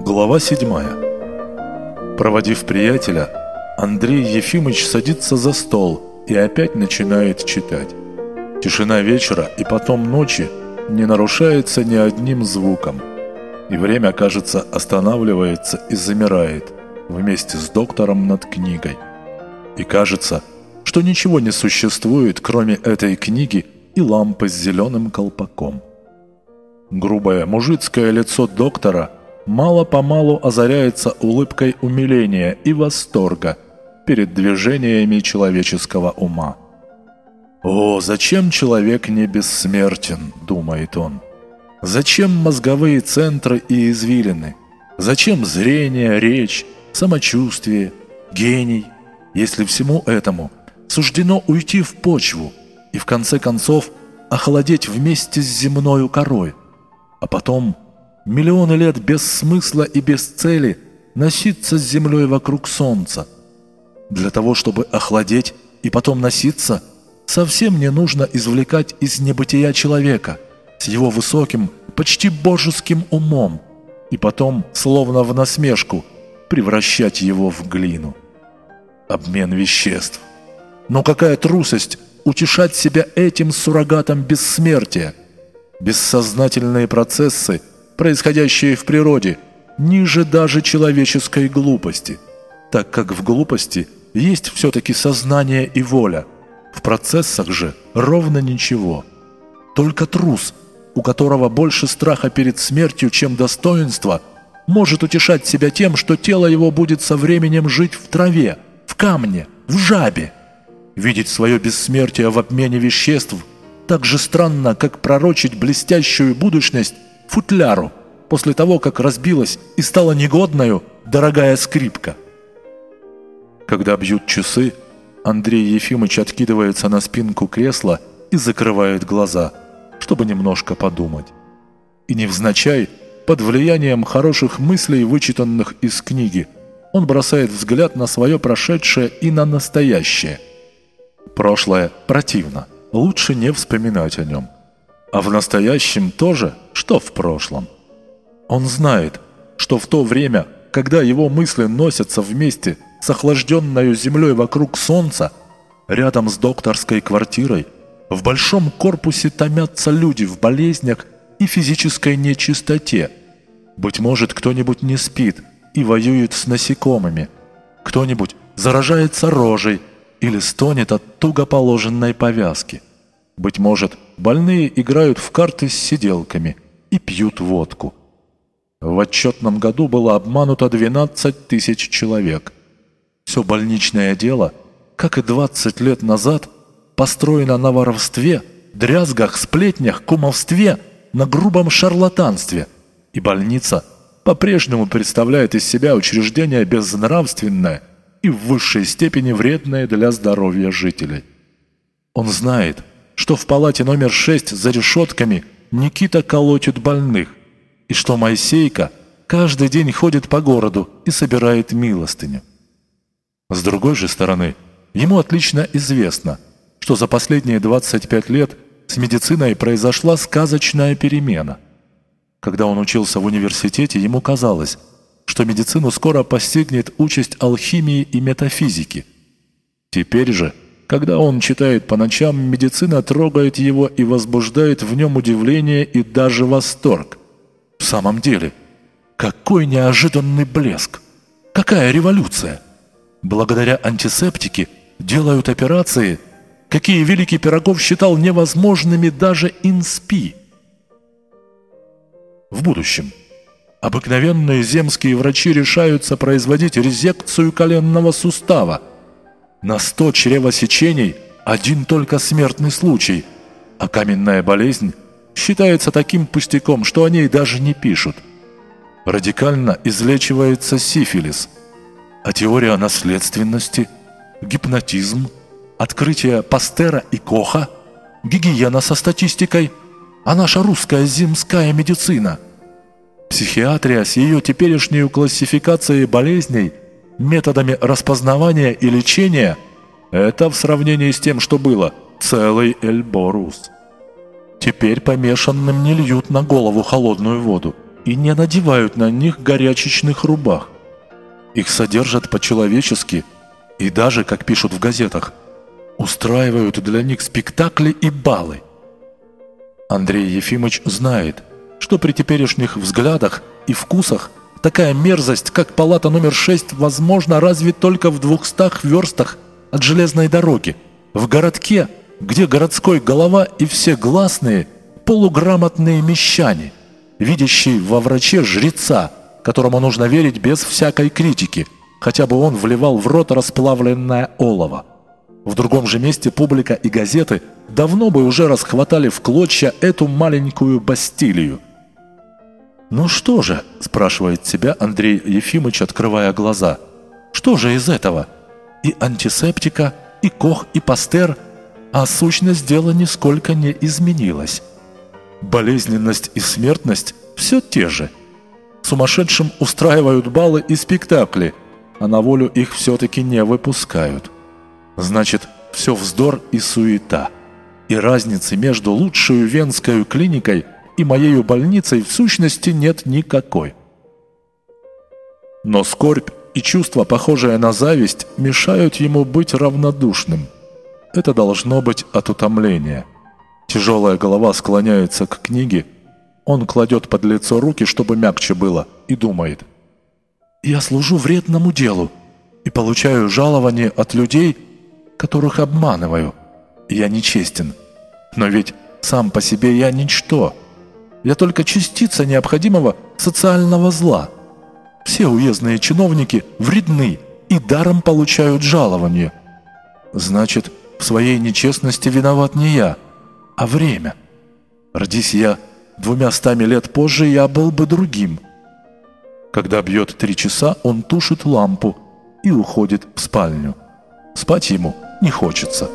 Глава 7 Проводив приятеля, Андрей Ефимович садится за стол и опять начинает читать. Тишина вечера и потом ночи не нарушается ни одним звуком. И время, кажется, останавливается и замирает вместе с доктором над книгой. И кажется, что ничего не существует, кроме этой книги и лампы с зеленым колпаком. Грубое мужицкое лицо доктора мало-помалу озаряется улыбкой умиления и восторга перед движениями человеческого ума. «О, зачем человек не бессмертен?» – думает он. «Зачем мозговые центры и извилины? Зачем зрение, речь, самочувствие, гений, если всему этому суждено уйти в почву и в конце концов охладеть вместе с земною корой, а потом миллионы лет без смысла и без цели носиться с землей вокруг солнца. Для того, чтобы охладеть и потом носиться – совсем не нужно извлекать из небытия человека с его высоким, почти божеским умом и потом, словно в насмешку, превращать его в глину. Обмен веществ. Но какая трусость утешать себя этим суррогатом бессмертия. Бессознательные процессы, происходящие в природе, ниже даже человеческой глупости, так как в глупости есть все-таки сознание и воля – в процессах же ровно ничего. Только трус, у которого больше страха перед смертью, чем достоинства, может утешать себя тем, что тело его будет со временем жить в траве, в камне, в жабе. Видеть свое бессмертие в обмене веществ так же странно, как пророчить блестящую будущность футляру после того, как разбилась и стала негодною дорогая скрипка. Когда бьют часы, Андрей Ефимович откидывается на спинку кресла и закрывает глаза, чтобы немножко подумать. И невзначай, под влиянием хороших мыслей, вычитанных из книги, он бросает взгляд на свое прошедшее и на настоящее. Прошлое противно, лучше не вспоминать о нем. А в настоящем тоже, что в прошлом. Он знает, что в то время, когда его мысли носятся вместе с охлажденной землей вокруг солнца, рядом с докторской квартирой, в большом корпусе томятся люди в болезнях и физической нечистоте. Быть может, кто-нибудь не спит и воюет с насекомыми, кто-нибудь заражается рожей или стонет от туго положенной повязки. Быть может, больные играют в карты с сиделками и пьют водку. В отчетном году было обмануто 12 тысяч человек. Все больничное дело, как и 20 лет назад, построено на воровстве, дрязгах, сплетнях, кумовстве, на грубом шарлатанстве. И больница по-прежнему представляет из себя учреждение безнравственное и в высшей степени вредное для здоровья жителей. Он знает, что в палате номер 6 за решетками Никита колотит больных, и что Моисейка каждый день ходит по городу и собирает милостыню. С другой же стороны, ему отлично известно, что за последние 25 лет с медициной произошла сказочная перемена. Когда он учился в университете, ему казалось, что медицину скоро постигнет участь алхимии и метафизики. Теперь же, когда он читает по ночам, медицина трогает его и возбуждает в нем удивление и даже восторг. В самом деле, какой неожиданный блеск! Какая революция! благодаря антисептике делают операции, какие Великий Пирогов считал невозможными даже инспи. В будущем обыкновенные земские врачи решаются производить резекцию коленного сустава. На 100 чревосечений один только смертный случай, а каменная болезнь считается таким пустяком, что о ней даже не пишут. Радикально излечивается сифилис – а теория наследственности, гипнотизм, открытие Пастера и Коха, гигиена со статистикой, а наша русская земская медицина. Психиатрия с ее теперешней классификацией болезней, методами распознавания и лечения – это в сравнении с тем, что было, целый Эльборус. Теперь помешанным не льют на голову холодную воду и не надевают на них горячечных рубах. Их содержат по-человечески и даже, как пишут в газетах, устраивают для них спектакли и балы. Андрей Ефимович знает, что при теперешних взглядах и вкусах такая мерзость, как палата номер 6, возможно разве только в двухстах верстах от железной дороги, в городке, где городской голова и все гласные полуграмотные мещане, видящие во враче жреца, которому нужно верить без всякой критики, хотя бы он вливал в рот расплавленное олово. В другом же месте публика и газеты давно бы уже расхватали в клочья эту маленькую Бастилию. «Ну что же?» – спрашивает себя Андрей Ефимович, открывая глаза. «Что же из этого? И антисептика, и Кох, и Пастер, а сущность дела нисколько не изменилась. Болезненность и смертность все те же. Сумасшедшим устраивают балы и спектакли, а на волю их все-таки не выпускают». Значит, все вздор и суета. И разницы между лучшей венской клиникой и моей больницей в сущности нет никакой. Но скорбь и чувство, похожее на зависть, мешают ему быть равнодушным. Это должно быть от утомления. Тяжелая голова склоняется к книге, он кладет под лицо руки, чтобы мягче было, и думает. «Я служу вредному делу и получаю жалование от людей, которых обманываю. Я нечестен. Но ведь сам по себе я ничто. Я только частица необходимого социального зла. Все уездные чиновники вредны и даром получают жалование. Значит, в своей нечестности виноват не я, а время. Родись я двумя стами лет позже, я был бы другим. Когда бьет три часа, он тушит лампу и уходит в спальню. Спать ему – не хочется.